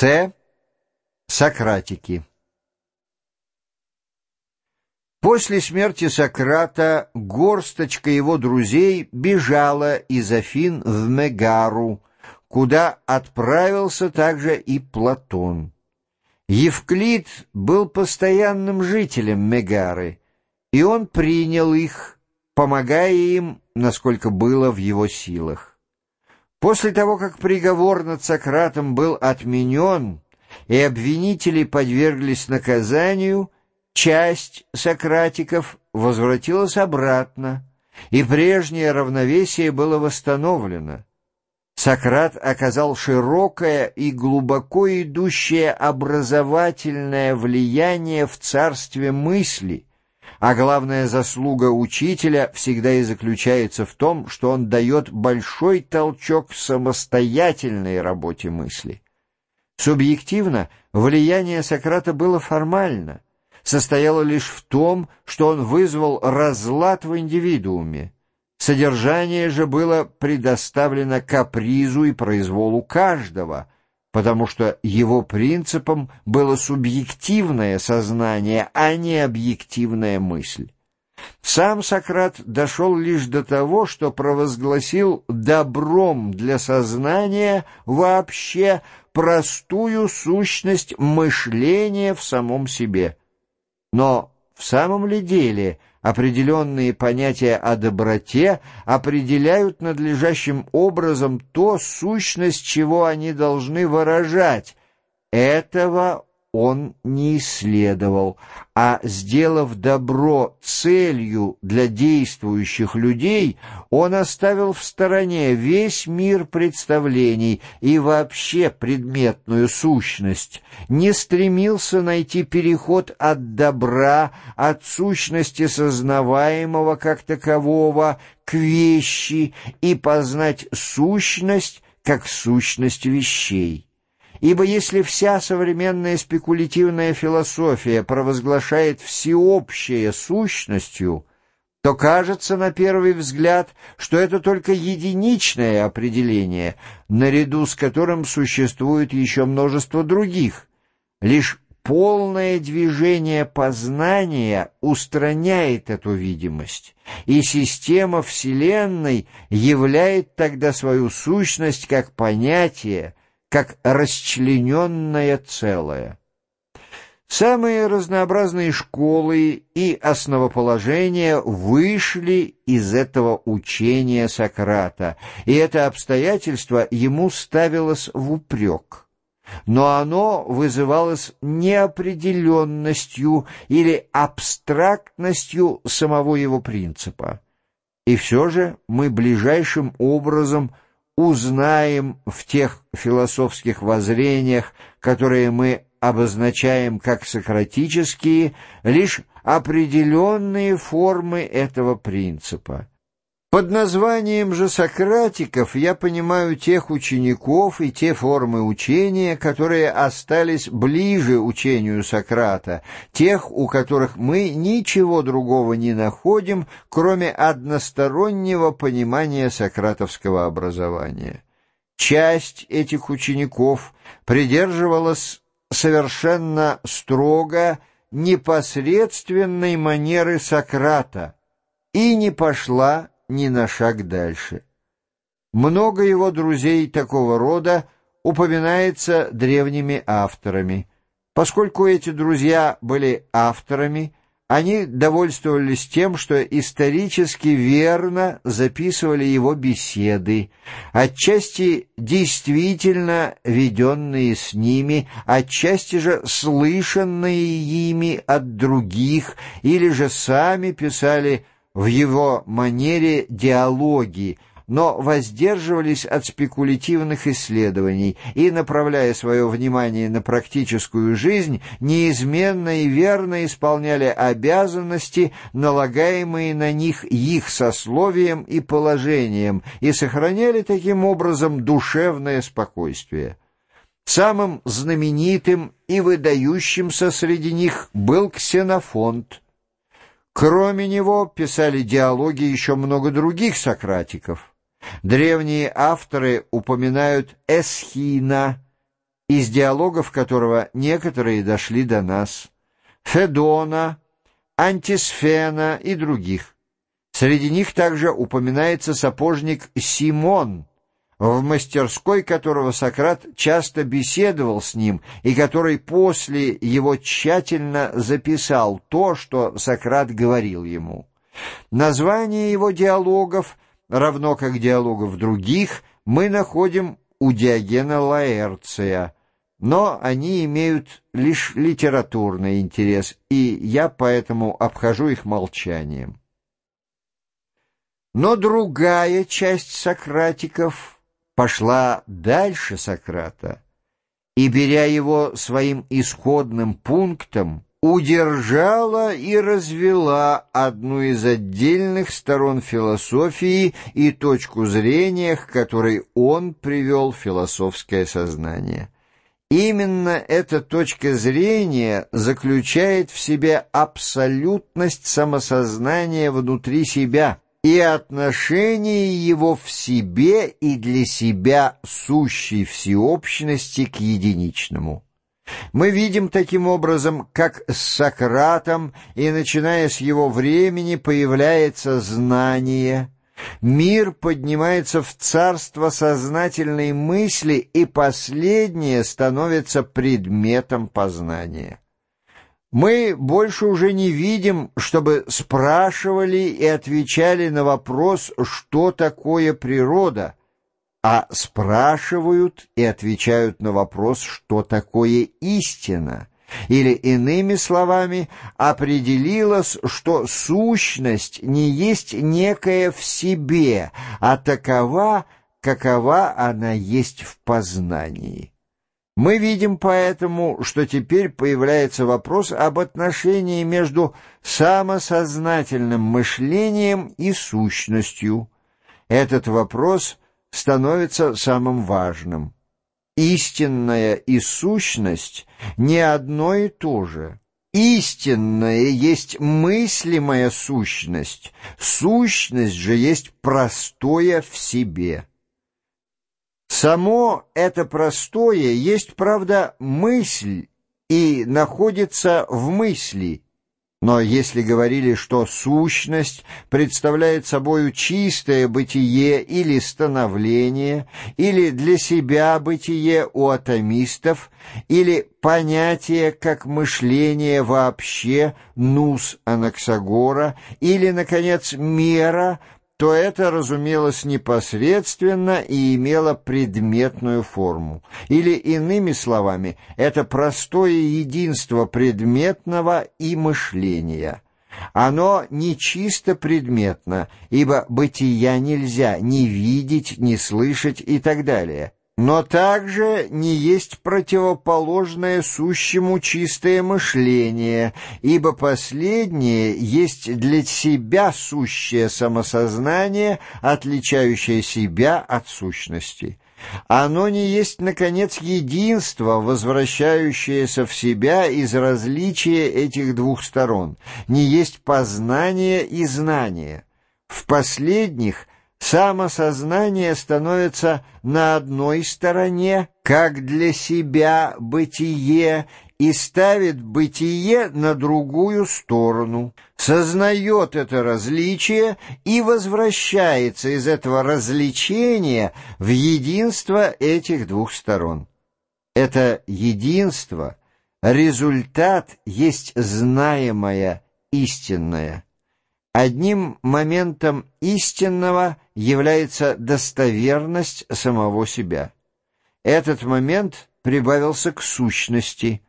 С. Сократики После смерти Сократа горсточка его друзей бежала из Афин в Мегару, куда отправился также и Платон. Евклид был постоянным жителем Мегары, и он принял их, помогая им, насколько было в его силах. После того, как приговор над Сократом был отменен, и обвинители подверглись наказанию, часть сократиков возвратилась обратно, и прежнее равновесие было восстановлено. Сократ оказал широкое и глубоко идущее образовательное влияние в царстве мысли — а главная заслуга учителя всегда и заключается в том, что он дает большой толчок самостоятельной работе мысли. Субъективно влияние Сократа было формально, состояло лишь в том, что он вызвал разлад в индивидууме. Содержание же было предоставлено капризу и произволу каждого – потому что его принципом было субъективное сознание, а не объективная мысль. Сам Сократ дошел лишь до того, что провозгласил добром для сознания вообще простую сущность мышления в самом себе. Но в самом ли деле – определенные понятия о доброте определяют надлежащим образом то сущность, чего они должны выражать. Этого он не исследовал, а, сделав добро целью для действующих людей, он оставил в стороне весь мир представлений и вообще предметную сущность, не стремился найти переход от добра, от сущности сознаваемого как такового, к вещи и познать сущность как сущность вещей. Ибо если вся современная спекулятивная философия провозглашает всеобщее сущностью, то кажется на первый взгляд, что это только единичное определение, наряду с которым существует еще множество других. Лишь полное движение познания устраняет эту видимость, и система Вселенной являет тогда свою сущность как понятие, как расчлененное целое. Самые разнообразные школы и основоположения вышли из этого учения Сократа, и это обстоятельство ему ставилось в упрек. Но оно вызывалось неопределенностью или абстрактностью самого его принципа. И все же мы ближайшим образом – узнаем в тех философских воззрениях, которые мы обозначаем как сократические, лишь определенные формы этого принципа. Под названием же сократиков я понимаю тех учеников и те формы учения, которые остались ближе учению Сократа, тех, у которых мы ничего другого не находим, кроме одностороннего понимания сократовского образования. Часть этих учеников придерживалась совершенно строго непосредственной манеры Сократа и не пошла ни на шаг дальше. Много его друзей такого рода упоминается древними авторами. Поскольку эти друзья были авторами, они довольствовались тем, что исторически верно записывали его беседы, отчасти действительно веденные с ними, отчасти же слышанные ими от других, или же сами писали в его манере диалоги, но воздерживались от спекулятивных исследований и, направляя свое внимание на практическую жизнь, неизменно и верно исполняли обязанности, налагаемые на них их сословием и положением, и сохраняли таким образом душевное спокойствие. Самым знаменитым и выдающимся среди них был Ксенофонт, Кроме него писали диалоги еще много других сократиков. Древние авторы упоминают Эсхина из диалогов которого некоторые дошли до нас, Федона, Антисфена и других. Среди них также упоминается сапожник Симон, в мастерской которого Сократ часто беседовал с ним и который после его тщательно записал то, что Сократ говорил ему. Название его диалогов, равно как диалогов других, мы находим у Диогена Лаэрция, но они имеют лишь литературный интерес, и я поэтому обхожу их молчанием. Но другая часть сократиков пошла дальше Сократа, и, беря его своим исходным пунктом, удержала и развела одну из отдельных сторон философии и точку зрения, к которой он привел философское сознание. Именно эта точка зрения заключает в себе абсолютность самосознания внутри себя и отношение его в себе и для себя сущей всеобщности к единичному. Мы видим таким образом, как с Сократом и начиная с его времени появляется знание, мир поднимается в царство сознательной мысли, и последнее становится предметом познания. Мы больше уже не видим, чтобы спрашивали и отвечали на вопрос, что такое природа, а спрашивают и отвечают на вопрос, что такое истина, или, иными словами, определилось, что сущность не есть некая в себе, а такова, какова она есть в познании. Мы видим поэтому, что теперь появляется вопрос об отношении между самосознательным мышлением и сущностью. Этот вопрос становится самым важным. Истинная и сущность не одно и то же. Истинная есть мыслимая сущность, сущность же есть простое в себе. Само это простое есть, правда, мысль и находится в мысли, но если говорили, что сущность представляет собою чистое бытие или становление, или для себя бытие у атомистов, или понятие как мышление вообще, нус Анаксагора, или, наконец, мера, то это разумелось непосредственно и имело предметную форму. Или, иными словами, это простое единство предметного и мышления. Оно не чисто предметно, ибо бытия нельзя ни видеть, ни слышать и так далее но также не есть противоположное сущему чистое мышление, ибо последнее есть для себя сущее самосознание, отличающее себя от сущности. Оно не есть, наконец, единство, возвращающееся в себя из различия этих двух сторон, не есть познание и знание. В последних самосознание становится на одной стороне, как для себя бытие, и ставит бытие на другую сторону, сознает это различие и возвращается из этого развлечения в единство этих двух сторон. Это единство, результат есть знаемое истинное. Одним моментом истинного является достоверность самого себя. Этот момент прибавился к сущности,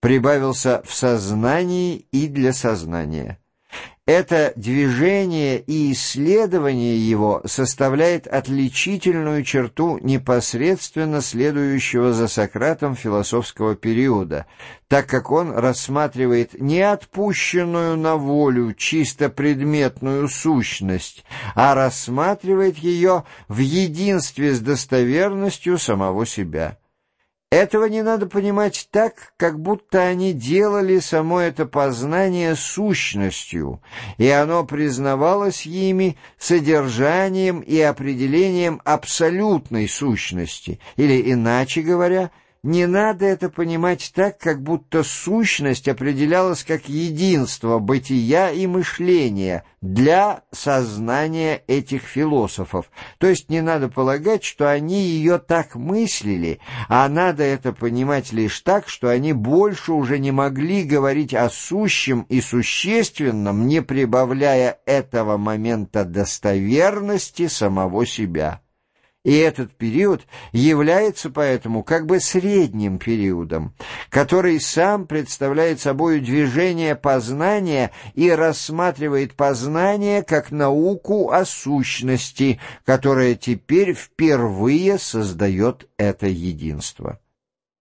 прибавился в сознании и для сознания. Это движение и исследование его составляет отличительную черту непосредственно следующего за Сократом философского периода, так как он рассматривает не отпущенную на волю чисто предметную сущность, а рассматривает ее в единстве с достоверностью самого себя. Этого не надо понимать так, как будто они делали само это познание сущностью, и оно признавалось ими содержанием и определением абсолютной сущности, или, иначе говоря, не надо это понимать так, как будто сущность определялась как единство бытия и мышления для сознания этих философов. То есть не надо полагать, что они ее так мыслили, а надо это понимать лишь так, что они больше уже не могли говорить о сущем и существенном, не прибавляя этого момента достоверности самого себя и этот период является поэтому как бы средним периодом, который сам представляет собой движение познания и рассматривает познание как науку о сущности, которая теперь впервые создает это единство.